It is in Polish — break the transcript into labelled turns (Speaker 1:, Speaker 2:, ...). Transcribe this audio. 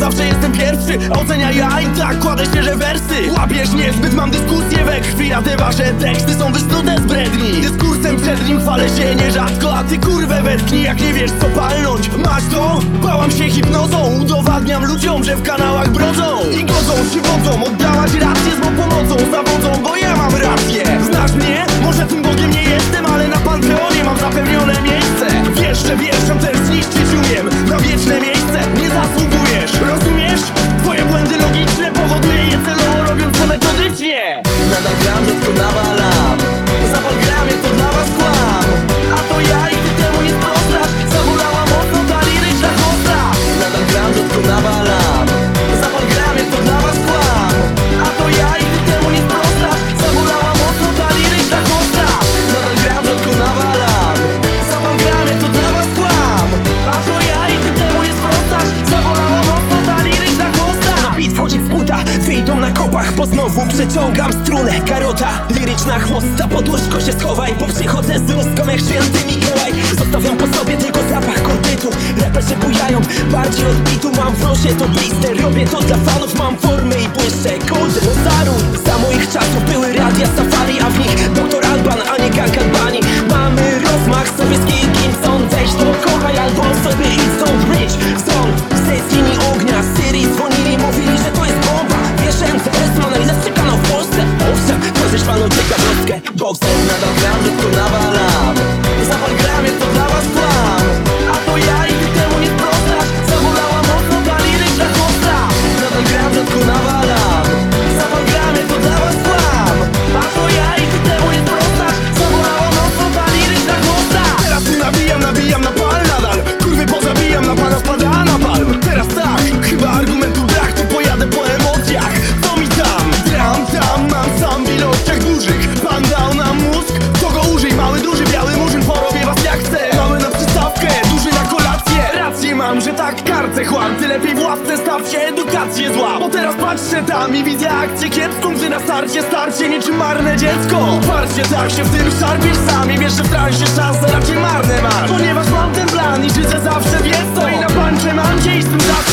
Speaker 1: oczy Ocenia ja i tak kładę świeże wersy. Łapiesz niezbyt, mam dyskusję we krwi A te wasze teksty są wysnute z bredni. Dyskursem przed nim chwalę się nierzadko A ty kurwę wetknij, jak nie wiesz co palnąć. Masz to? Bałam się hipnozą. Udowadniam ludziom, że w kanałach brodzą. I godzą się wodzą
Speaker 2: kopach Bo znowu przeciągam strunę. Karota, liryczna chłosta Podłóżko się schowaj, bo przychodzę z rózgą jak święty Mikołaj. Zostawiam po sobie tylko zapach kordytu Reperzy bujają, bardziej od bitu Mam w nosie to blister, robię to dla fanów Mam formę i błyszczę,
Speaker 1: stawcie edukację zła. Bo teraz patrzę tam i widzę akcję kiepską Gdy na starcie starcie niczym marne dziecko. Patrzcie tak się w tym szarpiesz sam I wiesz, że w transie szanse raczej marne masz. Ponieważ mam ten plan i życie zawsze wiesz co. I na pancze mam i z tym zawsze